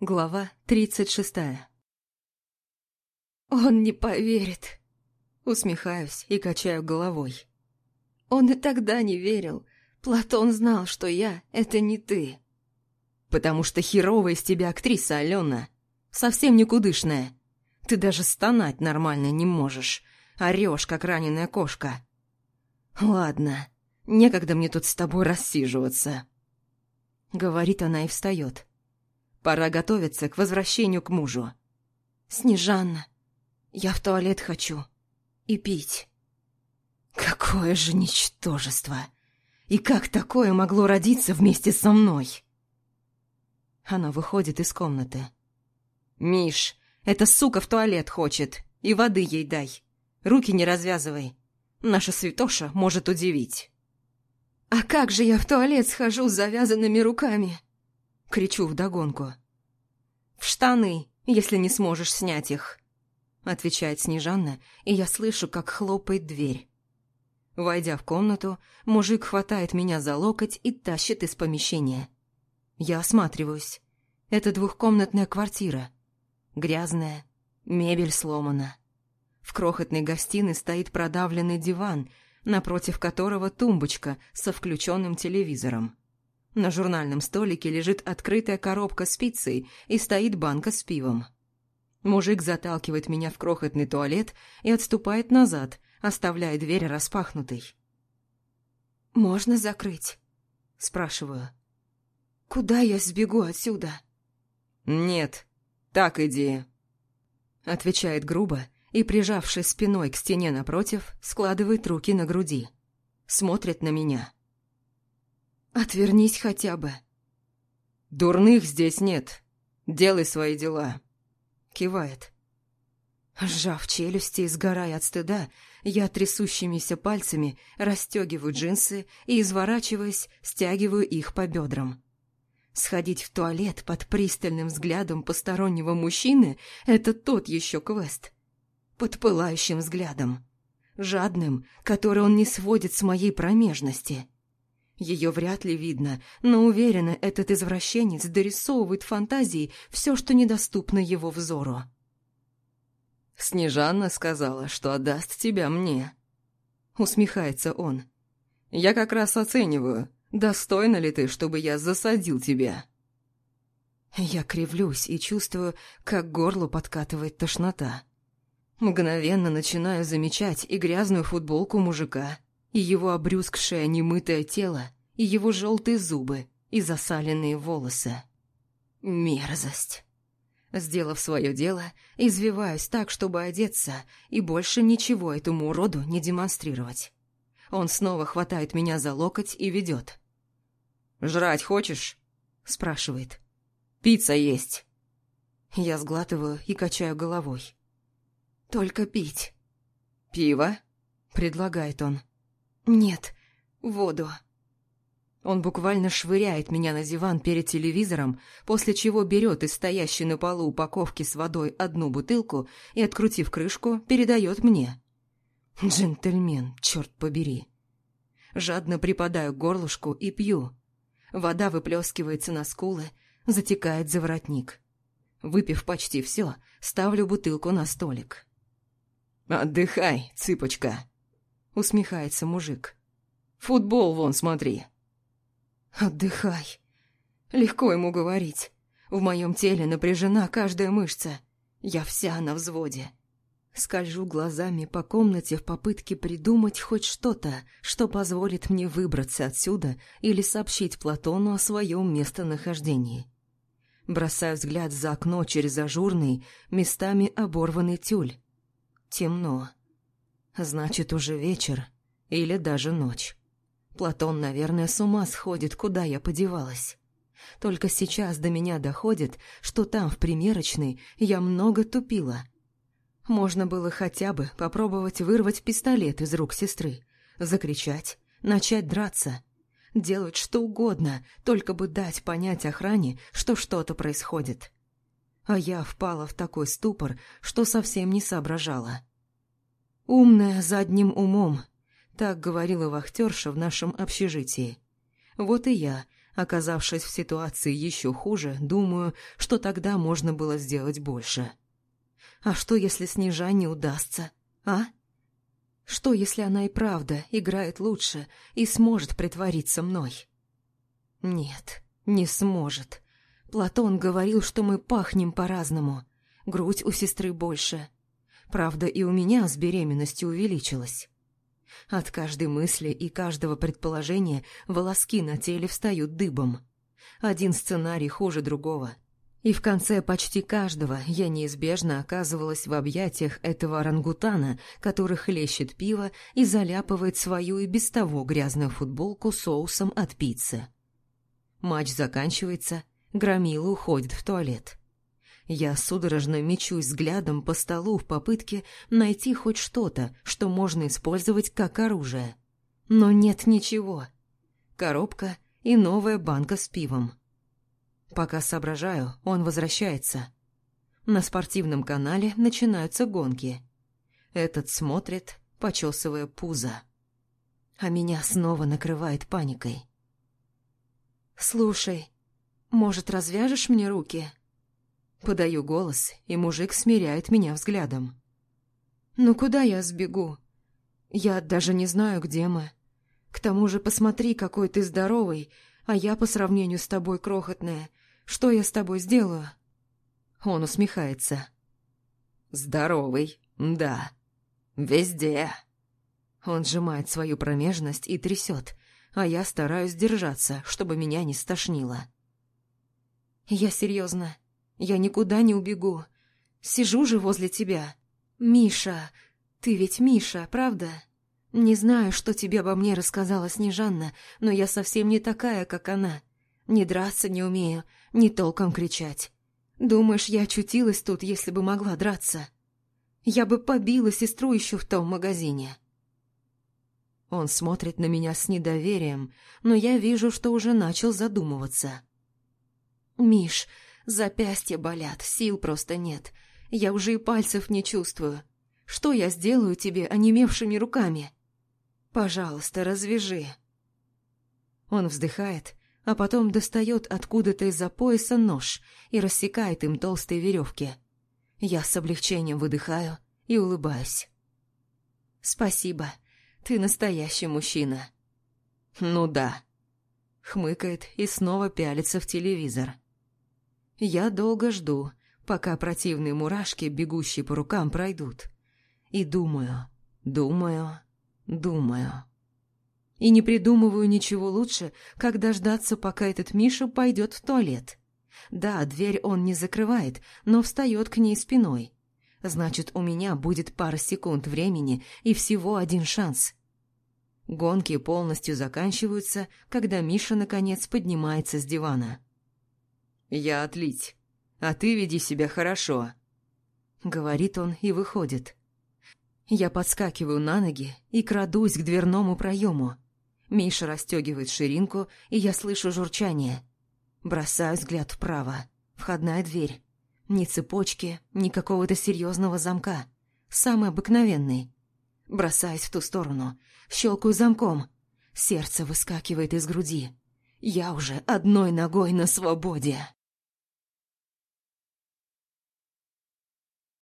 Глава тридцать шестая «Он не поверит», — усмехаюсь и качаю головой. «Он и тогда не верил. Платон знал, что я — это не ты». «Потому что херовая из тебя актриса, Алена. Совсем никудышная. Ты даже стонать нормально не можешь. Орёшь, как раненая кошка. Ладно, некогда мне тут с тобой рассиживаться». Говорит она и встает. Пора готовиться к возвращению к мужу. «Снежанна, я в туалет хочу. И пить». «Какое же ничтожество! И как такое могло родиться вместе со мной?» Она выходит из комнаты. «Миш, эта сука в туалет хочет, и воды ей дай. Руки не развязывай. Наша святоша может удивить». «А как же я в туалет схожу с завязанными руками?» Кричу вдогонку. «В штаны, если не сможешь снять их», отвечает Снежанна, и я слышу, как хлопает дверь. Войдя в комнату, мужик хватает меня за локоть и тащит из помещения. Я осматриваюсь. Это двухкомнатная квартира. Грязная, мебель сломана. В крохотной гостиной стоит продавленный диван, напротив которого тумбочка со включенным телевизором. На журнальном столике лежит открытая коробка с пиццей и стоит банка с пивом. Мужик заталкивает меня в крохотный туалет и отступает назад, оставляя дверь распахнутой. «Можно закрыть?» – спрашиваю. «Куда я сбегу отсюда?» «Нет, так иди», – отвечает грубо и, прижавшись спиной к стене напротив, складывает руки на груди. Смотрит на меня. «Отвернись хотя бы». «Дурных здесь нет. Делай свои дела». Кивает. Сжав челюсти и сгорая от стыда, я трясущимися пальцами расстегиваю джинсы и, изворачиваясь, стягиваю их по бедрам. Сходить в туалет под пристальным взглядом постороннего мужчины – это тот еще квест. Под пылающим взглядом. Жадным, который он не сводит с моей промежности. Ее вряд ли видно, но уверена, этот извращенец дорисовывает фантазии все, что недоступно его взору. «Снежанна сказала, что отдаст тебя мне», — усмехается он. «Я как раз оцениваю, Достойна ли ты, чтобы я засадил тебя?» Я кривлюсь и чувствую, как горло подкатывает тошнота. Мгновенно начинаю замечать и грязную футболку мужика, и его обрюзгшее немытое тело, и его желтые зубы, и засаленные волосы. Мерзость. Сделав свое дело, извиваюсь так, чтобы одеться, и больше ничего этому уроду не демонстрировать. Он снова хватает меня за локоть и ведет. «Жрать хочешь?» – спрашивает. «Пицца есть». Я сглатываю и качаю головой. «Только пить». «Пиво?» – предлагает он. «Нет, воду». Он буквально швыряет меня на диван перед телевизором, после чего берет из стоящей на полу упаковки с водой одну бутылку и, открутив крышку, передает мне. Джентльмен, черт побери. Жадно припадаю к горлышку и пью. Вода выплескивается на скулы, затекает за воротник. Выпив почти все, ставлю бутылку на столик. «Отдыхай, цыпочка!» — усмехается мужик. «Футбол вон смотри!» «Отдыхай!» Легко ему говорить. В моем теле напряжена каждая мышца. Я вся на взводе. Скольжу глазами по комнате в попытке придумать хоть что-то, что позволит мне выбраться отсюда или сообщить Платону о своем местонахождении. Бросаю взгляд за окно через ажурный, местами оборванный тюль. Темно. Значит, уже вечер или даже ночь. Платон, наверное, с ума сходит, куда я подевалась. Только сейчас до меня доходит, что там, в примерочной, я много тупила — можно было хотя бы попробовать вырвать пистолет из рук сестры, закричать, начать драться, делать что угодно, только бы дать понять охране, что что-то происходит. А я впала в такой ступор, что совсем не соображала. «Умная задним умом», — так говорила вахтерша в нашем общежитии. Вот и я, Оказавшись в ситуации еще хуже, думаю, что тогда можно было сделать больше. А что, если Снежа не удастся, а? Что, если она и правда играет лучше и сможет притвориться мной? Нет, не сможет. Платон говорил, что мы пахнем по-разному. Грудь у сестры больше. Правда, и у меня с беременностью увеличилась. От каждой мысли и каждого предположения волоски на теле встают дыбом. Один сценарий хуже другого. И в конце почти каждого я неизбежно оказывалась в объятиях этого орангутана, который хлещет пиво и заляпывает свою и без того грязную футболку соусом от пиццы. Матч заканчивается, Громила уходит в туалет. Я судорожно мечусь взглядом по столу в попытке найти хоть что-то, что можно использовать как оружие. Но нет ничего. Коробка и новая банка с пивом. Пока соображаю, он возвращается. На спортивном канале начинаются гонки. Этот смотрит, почесывая пузо. А меня снова накрывает паникой. «Слушай, может, развяжешь мне руки?» Подаю голос, и мужик смиряет меня взглядом. «Ну куда я сбегу? Я даже не знаю, где мы. К тому же посмотри, какой ты здоровый, а я по сравнению с тобой крохотная. Что я с тобой сделаю?» Он усмехается. «Здоровый, да. Везде». Он сжимает свою промежность и трясет, а я стараюсь держаться, чтобы меня не стошнило. «Я серьезно. Я никуда не убегу. Сижу же возле тебя. Миша, ты ведь Миша, правда? Не знаю, что тебе обо мне рассказала Снежанна, но я совсем не такая, как она. Не драться не умею, не толком кричать. Думаешь, я очутилась тут, если бы могла драться? Я бы побила сестру еще в том магазине. Он смотрит на меня с недоверием, но я вижу, что уже начал задумываться. «Миш, Запястья болят, сил просто нет. Я уже и пальцев не чувствую. Что я сделаю тебе онемевшими руками? Пожалуйста, развяжи. Он вздыхает, а потом достает откуда-то из-за пояса нож и рассекает им толстые веревки. Я с облегчением выдыхаю и улыбаюсь. «Спасибо, ты настоящий мужчина». «Ну да», — хмыкает и снова пялится в телевизор. Я долго жду, пока противные мурашки, бегущие по рукам, пройдут. И думаю, думаю, думаю. И не придумываю ничего лучше, как дождаться, пока этот Миша пойдет в туалет. Да, дверь он не закрывает, но встает к ней спиной. Значит, у меня будет пара секунд времени и всего один шанс. Гонки полностью заканчиваются, когда Миша наконец поднимается с дивана. «Я отлить, а ты веди себя хорошо», — говорит он и выходит. Я подскакиваю на ноги и крадусь к дверному проему. Миша расстегивает ширинку, и я слышу журчание. Бросаю взгляд вправо. Входная дверь. Ни цепочки, ни какого-то серьезного замка. Самый обыкновенный. Бросаюсь в ту сторону. Щелкаю замком. Сердце выскакивает из груди. Я уже одной ногой на свободе.